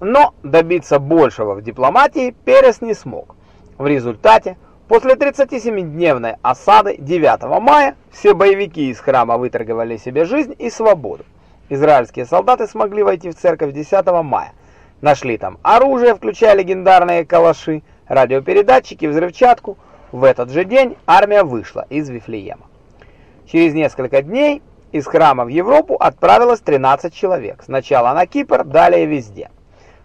Но добиться большего в дипломатии Перес не смог. В результате, после 37-дневной осады 9 мая, все боевики из храма выторговали себе жизнь и свободу. Израильские солдаты смогли войти в церковь 10 мая. Нашли там оружие, включая легендарные калаши, радиопередатчики, взрывчатку. В этот же день армия вышла из Вифлеема. Через несколько дней из храма в Европу отправилось 13 человек. Сначала на Кипр, далее везде.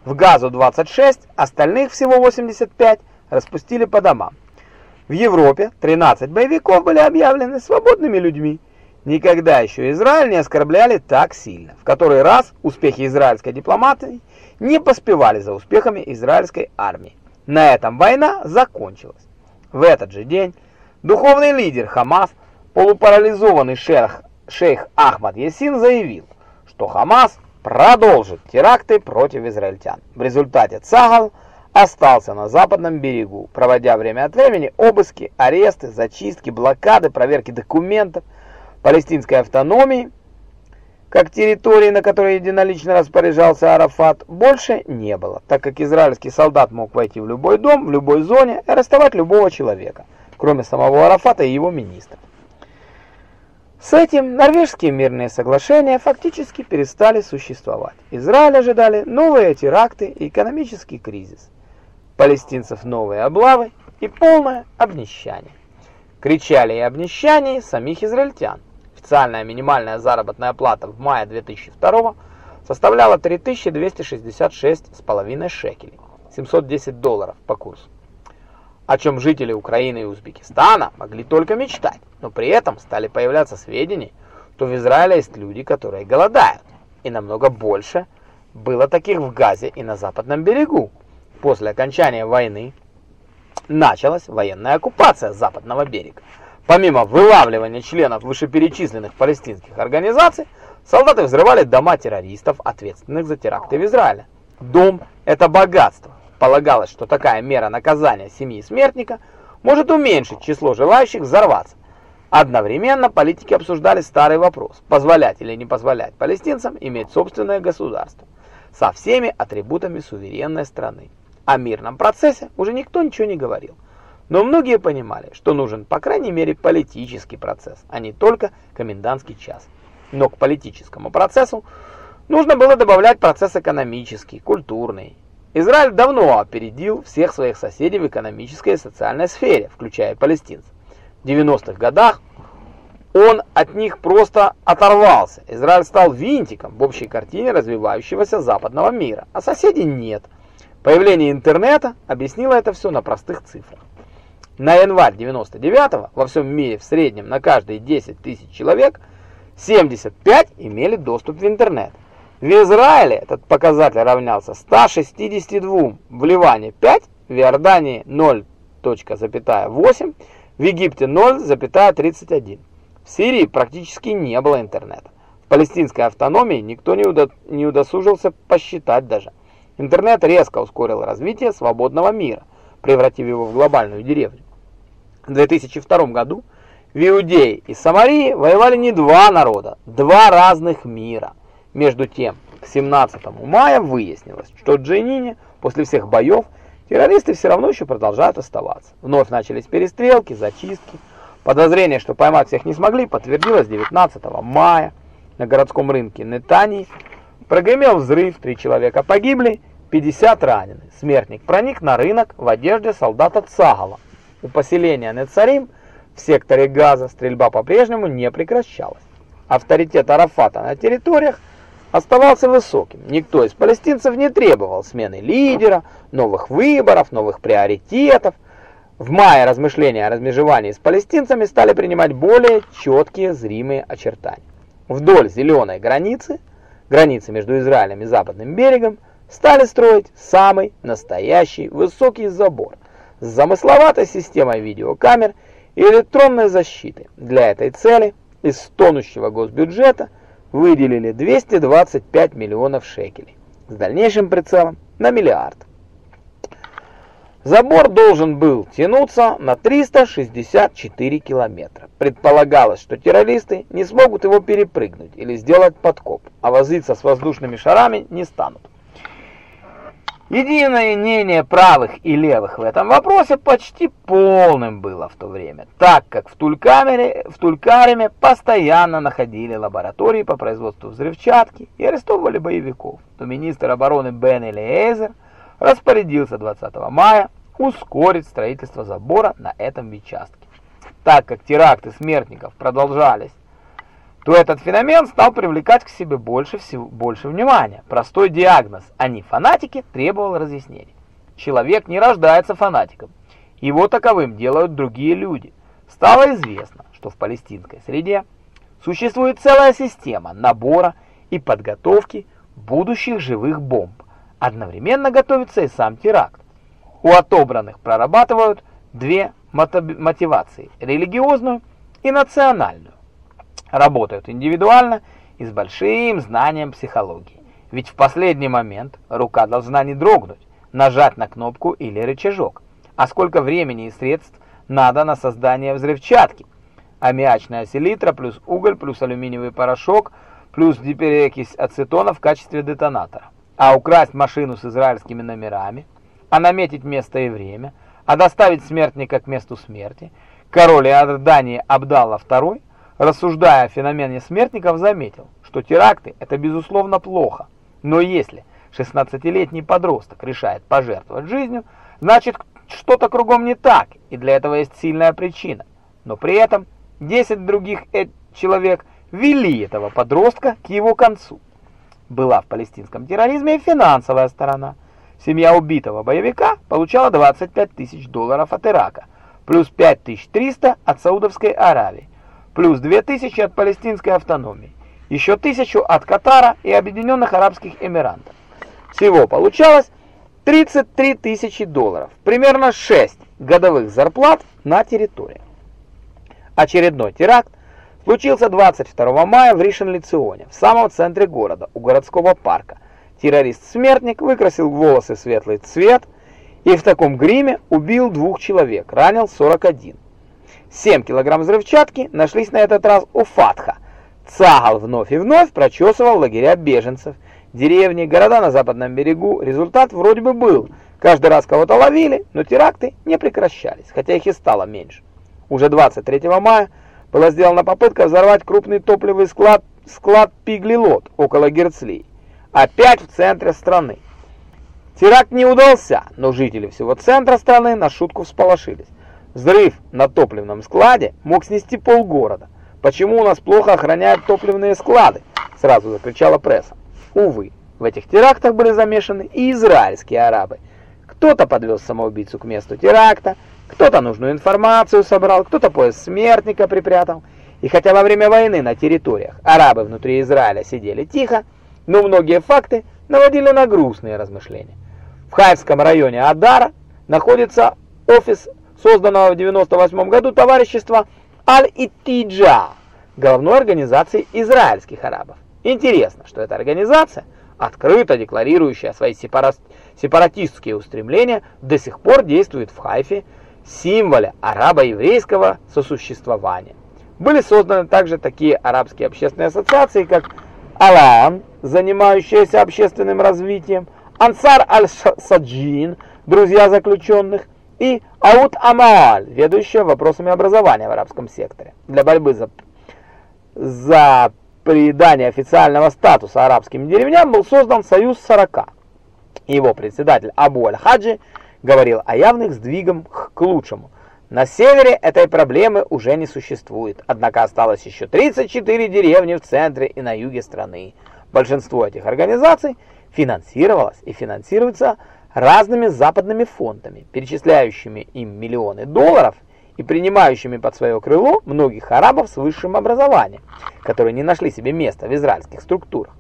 В Газу 26, остальных всего 85 распустили по домам. В Европе 13 боевиков были объявлены свободными людьми. Никогда еще Израиль не оскорбляли так сильно. В который раз успехи израильской дипломатии не поспевали за успехами израильской армии. На этом война закончилась. В этот же день духовный лидер Хамас, полупарализованный шейх, шейх Ахмад Ясин заявил, что Хамас продолжит теракты против израильтян. В результате Цагал остался на западном берегу, проводя время от времени обыски, аресты, зачистки, блокады, проверки документов палестинской автономии, как территории, на которой единолично распоряжался Арафат, больше не было, так как израильский солдат мог войти в любой дом, в любой зоне и арестовать любого человека, кроме самого Арафата и его министра. С этим норвежские мирные соглашения фактически перестали существовать. Израиль ожидали новые теракты и экономический кризис. Палестинцев новые облавы и полное обнищание. Кричали и обнищание самих израильтян. Официальная минимальная заработная плата в мае 2002 составляла 3266,5 шекелей, 710 долларов по курсу о чем жители Украины и Узбекистана могли только мечтать, но при этом стали появляться сведения, что в Израиле есть люди, которые голодают, и намного больше было таких в Газе и на западном берегу. После окончания войны началась военная оккупация западного берега. Помимо вылавливания членов вышеперечисленных палестинских организаций, солдаты взрывали дома террористов, ответственных за теракты в Израиле. Дом – это богатство, Полагалось, что такая мера наказания семьи смертника может уменьшить число желающих взорваться. Одновременно политики обсуждали старый вопрос, позволять или не позволять палестинцам иметь собственное государство со всеми атрибутами суверенной страны. О мирном процессе уже никто ничего не говорил. Но многие понимали, что нужен, по крайней мере, политический процесс, а не только комендантский час. Но к политическому процессу нужно было добавлять процесс экономический, культурный, Израиль давно опередил всех своих соседей в экономической и социальной сфере, включая палестинцев. В 90-х годах он от них просто оторвался. Израиль стал винтиком в общей картине развивающегося западного мира, а соседей нет. Появление интернета объяснило это все на простых цифрах. На январь 99-го во всем мире в среднем на каждые 10 тысяч человек 75 имели доступ в интернет. В Израиле этот показатель равнялся 162, в Ливане 5, в Иордании 0.8, в Египте 0.31. В Сирии практически не было интернета. В палестинской автономии никто не, удо не удосужился посчитать даже. Интернет резко ускорил развитие свободного мира, превратив его в глобальную деревню. В 2002 году в Иудее и Самарии воевали не два народа, два разных мира – между тем, к 17 мая выяснилось, что в Джейнине после всех боев террористы все равно еще продолжают оставаться. Вновь начались перестрелки, зачистки. Подозрение, что поймать всех не смогли, подтвердилось 19 мая на городском рынке Нетании. Прогремел взрыв, три человека погибли, 50 ранены. Смертник проник на рынок в одежде солдата Цагала. У поселения Нецарим в секторе Газа стрельба по-прежнему не прекращалась. Авторитет Арафата на территориях оставался высоким. Никто из палестинцев не требовал смены лидера, новых выборов, новых приоритетов. В мае размышления о размежевании с палестинцами стали принимать более четкие зримые очертания. Вдоль зеленой границы, границы между Израилем и Западным берегом, стали строить самый настоящий высокий забор с замысловатой системой видеокамер и электронной защиты. Для этой цели из тонущего госбюджета – выделили 225 миллионов шекелей с дальнейшим прицелом на миллиард. Забор должен был тянуться на 364 километра. Предполагалось, что террористы не смогут его перепрыгнуть или сделать подкоп, а возиться с воздушными шарами не станут. Единое мнение правых и левых в этом вопросе почти полным было в то время, так как в Тулькамере, в Тулькареме постоянно находили лаборатории по производству взрывчатки и арестовывали боевиков, то министр обороны Бен Элиэзер распорядился 20 мая ускорить строительство забора на этом участке. Так как теракты смертников продолжались то этот феномен стал привлекать к себе больше всего больше внимания. Простой диагноз «они фанатики» требовал разъяснений. Человек не рождается фанатиком. Его таковым делают другие люди. Стало известно, что в палестинской среде существует целая система набора и подготовки будущих живых бомб. Одновременно готовится и сам теракт. У отобранных прорабатывают две мотивации – религиозную и национальную работают индивидуально и с большим знанием психологии. Ведь в последний момент рука должна не дрогнуть, нажать на кнопку или рычажок. А сколько времени и средств надо на создание взрывчатки? Аммиачная селитра плюс уголь плюс алюминиевый порошок плюс диперокись ацетона в качестве детонатора. А украсть машину с израильскими номерами, а наметить место и время, а доставить смертника к месту смерти. Король Иордании Абдалла II рассуждая о феномене смертников, заметил, что теракты – это безусловно плохо. Но если 16-летний подросток решает пожертвовать жизнью, значит что-то кругом не так, и для этого есть сильная причина. Но при этом 10 других э человек вели этого подростка к его концу. Была в палестинском терроризме и финансовая сторона. Семья убитого боевика получала 25 тысяч долларов от Ирака, плюс 5300 от Саудовской Аравии плюс 2000 от палестинской автономии, еще 1000 от Катара и Объединенных Арабских Эмиратов. Всего получалось 33 тысячи долларов, примерно 6 годовых зарплат на территории. Очередной теракт случился 22 мая в Ришен-Лиционе, в самом центре города, у городского парка. Террорист-смертник выкрасил волосы светлый цвет и в таком гриме убил двух человек, ранил 41. 7 килограмм взрывчатки нашлись на этот раз у Фатха. Цагал вновь и вновь прочесывал лагеря беженцев, деревни, города на западном берегу. Результат вроде бы был. Каждый раз кого-то ловили, но теракты не прекращались, хотя их и стало меньше. Уже 23 мая была сделана попытка взорвать крупный топливный склад, склад Пиглилот около Герцлии. Опять в центре страны. Теракт не удался, но жители всего центра страны на шутку всполошились. Взрыв на топливном складе мог снести полгорода. Почему у нас плохо охраняют топливные склады? Сразу закричала пресса. Увы, в этих терактах были замешаны и израильские арабы. Кто-то подвез самоубийцу к месту теракта, кто-то нужную информацию собрал, кто-то пояс смертника припрятал. И хотя во время войны на территориях арабы внутри Израиля сидели тихо, но многие факты наводили на грустные размышления. В Хайфском районе Адара находится офис созданного в 98 году товарищества Аль-Иттиджа, головной организации израильских арабов. Интересно, что эта организация, открыто декларирующая свои сепаратистские устремления, до сих пор действует в Хайфе, символе арабо-еврейского сосуществования. Были созданы также такие арабские общественные ассоциации, как Алан, занимающаяся общественным развитием, Ансар аль-Саджин, друзья заключенных, и Аут Амааль, ведущая вопросами образования в арабском секторе. Для борьбы за, за придание официального статуса арабским деревням был создан Союз 40. Его председатель Абу Аль-Хаджи говорил о явных сдвигах к лучшему. На севере этой проблемы уже не существует, однако осталось еще 34 деревни в центре и на юге страны. Большинство этих организаций финансировалось и финансируется разными западными фондами, перечисляющими им миллионы долларов и принимающими под свое крыло многих арабов с высшим образованием, которые не нашли себе места в израильских структурах.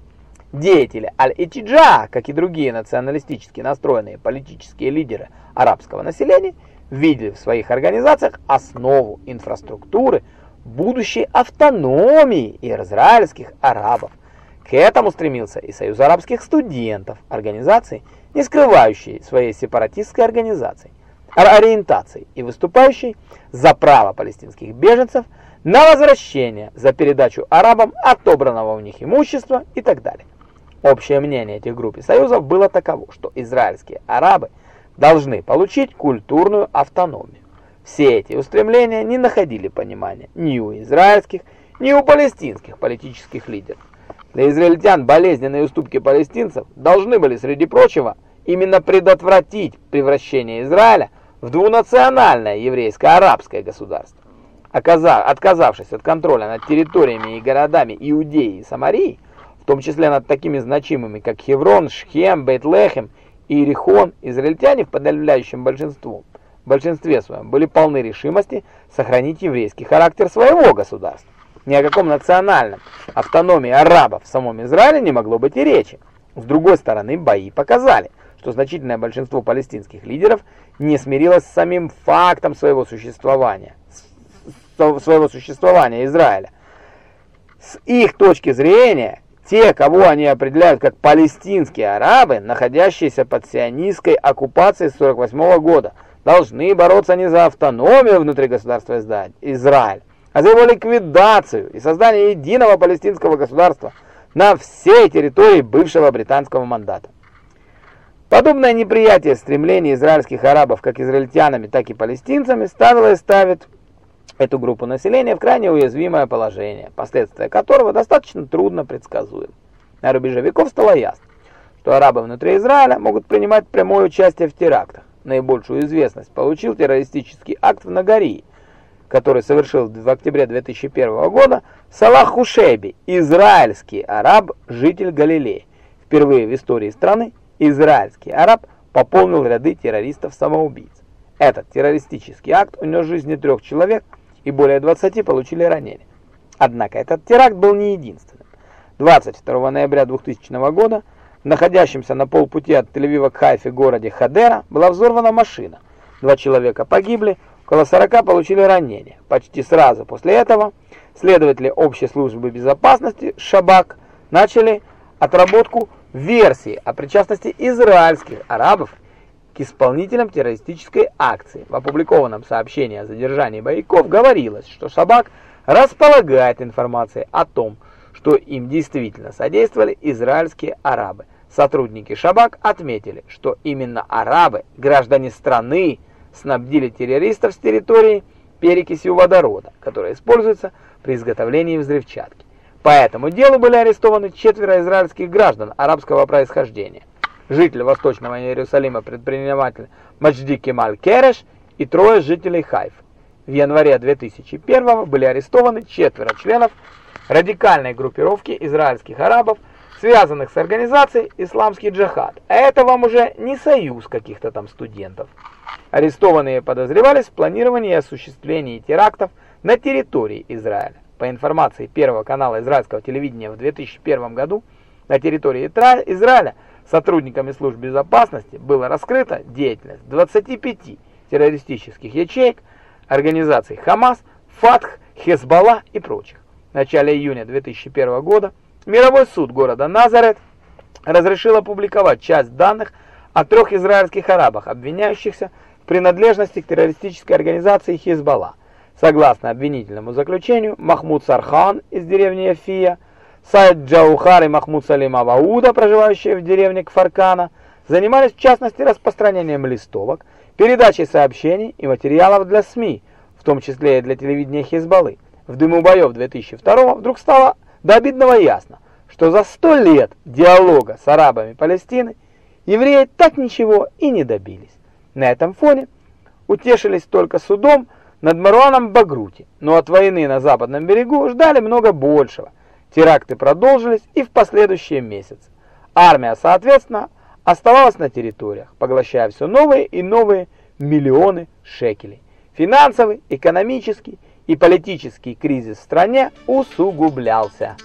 Деятели Аль-Этиджа, как и другие националистически настроенные политические лидеры арабского населения, видели в своих организациях основу инфраструктуры будущей автономии израильских арабов. К этому стремился и Союз арабских студентов, организации, не скрывающей своей сепаратистской организации, ориентации и выступающей за право палестинских беженцев на возвращение, за передачу арабам отобранного у них имущества и так далее. Общее мнение этих групп и союзов было таково, что израильские арабы должны получить культурную автономию. Все эти устремления не находили понимания ни у израильских, ни у палестинских политических лидеров. Для израильтян болезненные уступки палестинцев должны были, среди прочего, именно предотвратить превращение Израиля в двунациональное еврейско-арабское государство. Отказавшись от контроля над территориями и городами Иудеи и Самарии, в том числе над такими значимыми, как Хеврон, Шхем, Бейтлехем и Иерихон, израильтяне в подавляющем большинстве, большинстве своем были полны решимости сохранить еврейский характер своего государства. Ни о каком национальном автономии арабов в самом Израиле не могло быть и речи. С другой стороны, бои показали, что значительное большинство палестинских лидеров не смирилось с самим фактом своего существования, своего существования Израиля. С их точки зрения, те, кого они определяют как палестинские арабы, находящиеся под сионистской оккупацией с 48 года, должны бороться не за автономию внутри государства Израиль, а за его ликвидацию и создание единого палестинского государства на всей территории бывшего британского мандата. Подобное неприятие стремлений израильских арабов как израильтянами, так и палестинцами ставило и ставит эту группу населения в крайне уязвимое положение, последствия которого достаточно трудно предсказуем. На рубеже веков стало ясно, что арабы внутри Израиля могут принимать прямое участие в терактах. Наибольшую известность получил террористический акт в Нагарии, который совершил в октябре 2001 года Салах Хушейби, израильский араб, житель Галилеи. Впервые в истории страны израильский араб пополнил ряды террористов-самоубийц. Этот террористический акт унес жизни трех человек и более 20 получили ранения. Однако этот теракт был не единственным. 22 ноября 2000 года в находящемся на полпути от Тель-Авива к Хайфе городе Хадера была взорвана машина. Два человека погибли, около 40 получили ранения. Почти сразу после этого следователи общей службы безопасности Шабак начали отработку версии о причастности израильских арабов к исполнителям террористической акции. В опубликованном сообщении о задержании боевиков говорилось, что Шабак располагает информацией о том, что им действительно содействовали израильские арабы. Сотрудники Шабак отметили, что именно арабы, граждане страны, снабдили террористов с территории перекисью водорода, которая используется при изготовлении взрывчатки. По этому делу были арестованы четверо израильских граждан арабского происхождения. Житель Восточного Иерусалима, предприниматель Маджди Кемаль Кереш и трое жителей Хайф. В январе 2001 были арестованы четверо членов радикальной группировки израильских арабов, связанных с организацией «Исламский джихад». А это вам уже не союз каких-то там студентов. Арестованные подозревались в планировании и осуществлении терактов на территории Израиля. По информации Первого канала израильского телевидения в 2001 году на территории Израиля сотрудниками служб безопасности было раскрыто деятельность 25 террористических ячеек, организаций Хамас, Фатх, Хезбалла и прочих. В начале июня 2001 года Мировой суд города Назарет разрешил опубликовать часть данных о трех израильских арабах, обвиняющихся в принадлежности к террористической организации Хезбалла. Согласно обвинительному заключению, Махмуд Сархан из деревни Яфия, Сайд Джаухар и Махмуд Салим Авауда, проживающие в деревне Кфаркана, занимались в частности распространением листовок, передачей сообщений и материалов для СМИ, в том числе и для телевидения Хизбаллы. В дыму боев 2002 вдруг стало до обидного ясно, что за сто лет диалога с арабами Палестины евреи так ничего и не добились. На этом фоне утешились только судом, над Маруаном Багрути, но от войны на западном берегу ждали много большего. Теракты продолжились и в последующие месяцы. Армия, соответственно, оставалась на территориях, поглощая все новые и новые миллионы шекелей. Финансовый, экономический и политический кризис в стране усугублялся.